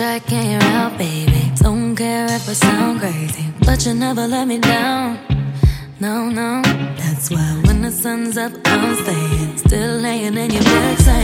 And you're out, baby. Don't care if I sound crazy, but you never let me down. No, no, that's why when the sun's up, I'm staying. Still laying in your bed, singing.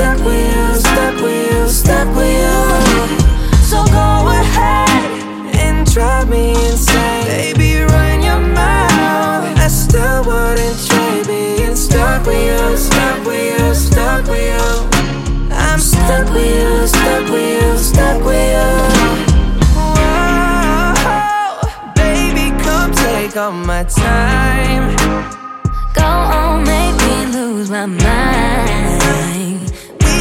stuck with you, stuck with you, stuck with you. So go ahead and drive me insane, baby. Run your mouth. I still wouldn't trade being stuck with you, stuck with you, stuck with you. I'm stuck with you, stuck with you, stuck with you. Whoa, baby, come take all my time. Go on, make me lose my mind.